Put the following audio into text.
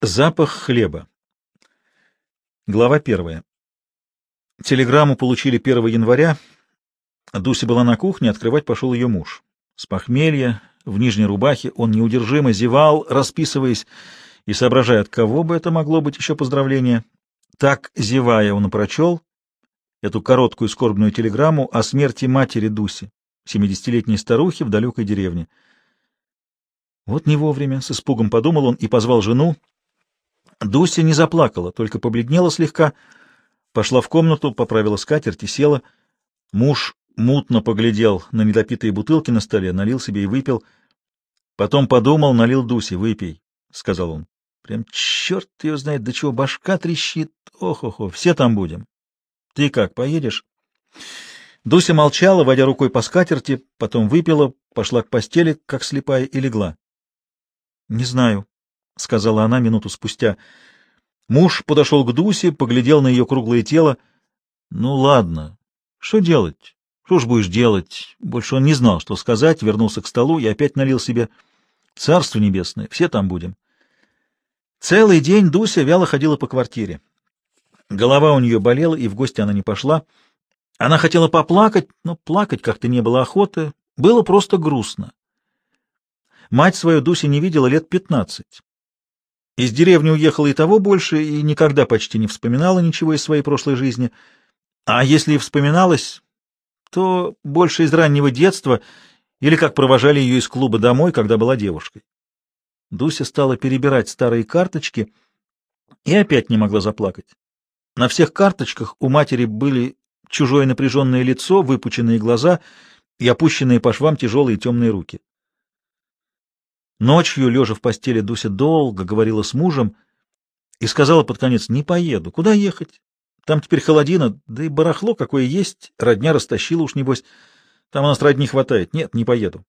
Запах хлеба. Глава первая. Телеграмму получили 1 января. Дуся была на кухне, открывать пошел ее муж. С похмелья, в нижней рубахе, он неудержимо зевал, расписываясь и соображая, от кого бы это могло быть еще поздравление. Так, зевая, он прочел эту короткую скорбную телеграмму о смерти матери Дуси, семидесятилетней старухи в далекой деревне. Вот не вовремя, с испугом подумал он и позвал жену, Дуся не заплакала, только побледнела слегка, пошла в комнату, поправила скатерть и села. Муж мутно поглядел на недопитые бутылки на столе, налил себе и выпил. Потом подумал, налил Дусе, выпей, — сказал он. Прям черт ее знает, до чего башка трещит. Ох-охо, все там будем. Ты как, поедешь? Дуся молчала, водя рукой по скатерти, потом выпила, пошла к постели, как слепая, и легла. — Не знаю, — сказала она минуту спустя. Муж подошел к Дусе, поглядел на ее круглое тело. — Ну, ладно. Что делать? Что ж будешь делать? Больше он не знал, что сказать, вернулся к столу и опять налил себе. Царство небесное, все там будем. Целый день Дуся вяло ходила по квартире. Голова у нее болела, и в гости она не пошла. Она хотела поплакать, но плакать как-то не было охоты. Было просто грустно. Мать свою Дуся не видела лет пятнадцать. Из деревни уехала и того больше, и никогда почти не вспоминала ничего из своей прошлой жизни. А если и вспоминалась, то больше из раннего детства или как провожали ее из клуба домой, когда была девушкой. Дуся стала перебирать старые карточки и опять не могла заплакать. На всех карточках у матери были чужое напряженное лицо, выпученные глаза и опущенные по швам тяжелые темные руки. Ночью, лежа в постели, Дуся долго говорила с мужем и сказала под конец, не поеду. Куда ехать? Там теперь холодина, да и барахло какое есть, родня растащила уж небось. Там у нас родни хватает. Нет, не поеду.